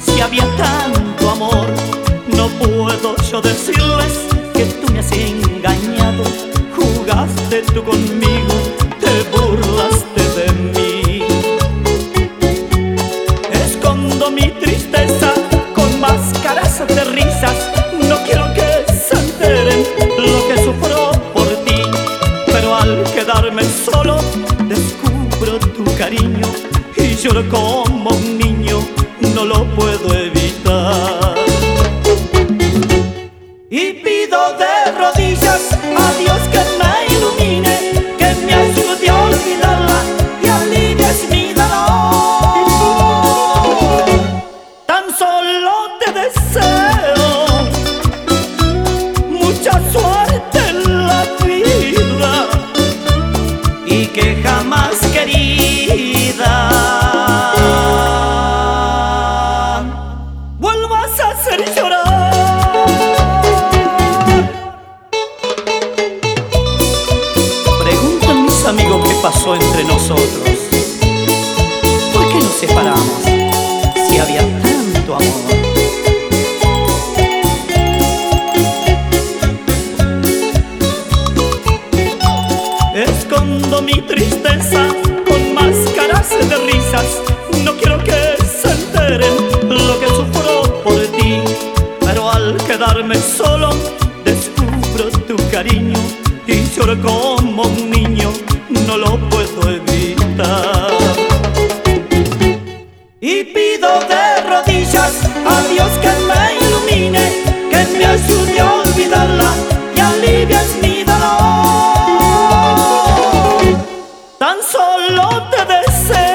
si había tanto amor? No puedo yo decirles que tú me has engañado, jugaste tú conmigo, te burlaste de mí. Escondo mi tristeza con máscaras de risas, no quiero que se enteren lo que sufro por ti, pero al quedarme solo descubro tu cariño y lloro con puedo evitar. Y pido de rodillas a Dios que me ilumine, que me ayude a olvidarla y alivies mi dolor. Tan solo te deseo mucha suerte en la vida y que jamás querida vuelvas a hacer llorar. Preguntan mis amigos qué pasó entre nosotros. ¿Por qué nos separamos si había tanto amor? Escondo mi tristeza como un niño, no lo puedo evitar. Y pido de rodillas a Dios que me ilumine, que me ayude a olvidarla y alivias mi dolor. Tan solo te deseo.